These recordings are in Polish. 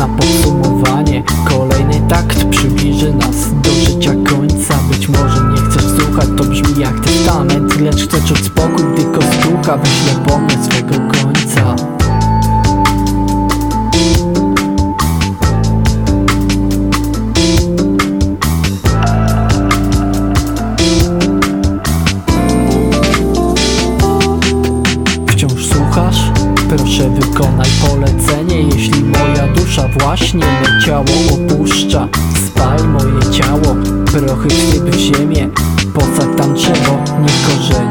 na podsumowanie. Kolejny takt przybliży nas do życia końca. Być może nie chcesz słuchać, to brzmi jak testament. Lecz chcę czuć spokój, tylko stuka. Wyślę pomysł swego końca Wykonaj polecenie, jeśli moja dusza właśnie me ciało opuszcza. Spal moje ciało, prochy w ziemię Posad tam drzewo, nie korzenie.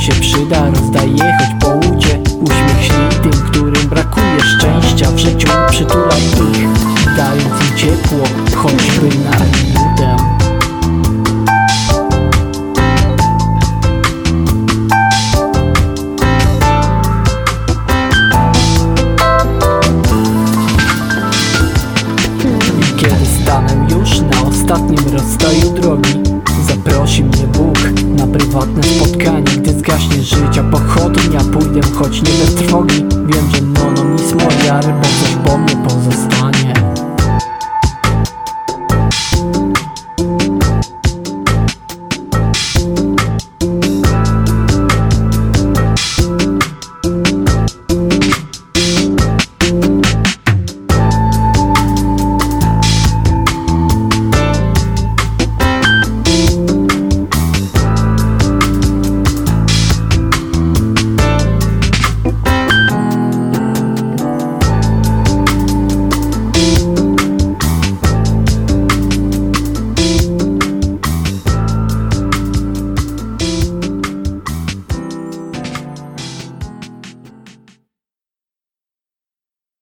Się przyda, rozdaję choć po łudzie Uśmiech śni tym, którym brakuje szczęścia. W życiu Przytulaj ich, dając im ciepło, choćby na minutę I kiedy stanę już na ostatnim rozstaju drogi prywatne spotkanie Gdy zgaśnie życia pochodnia. Pójdę choć nie bez trwogi. Wiem, że mono mi moja, bo coś po mnie pozostanie